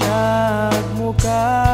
nagmukha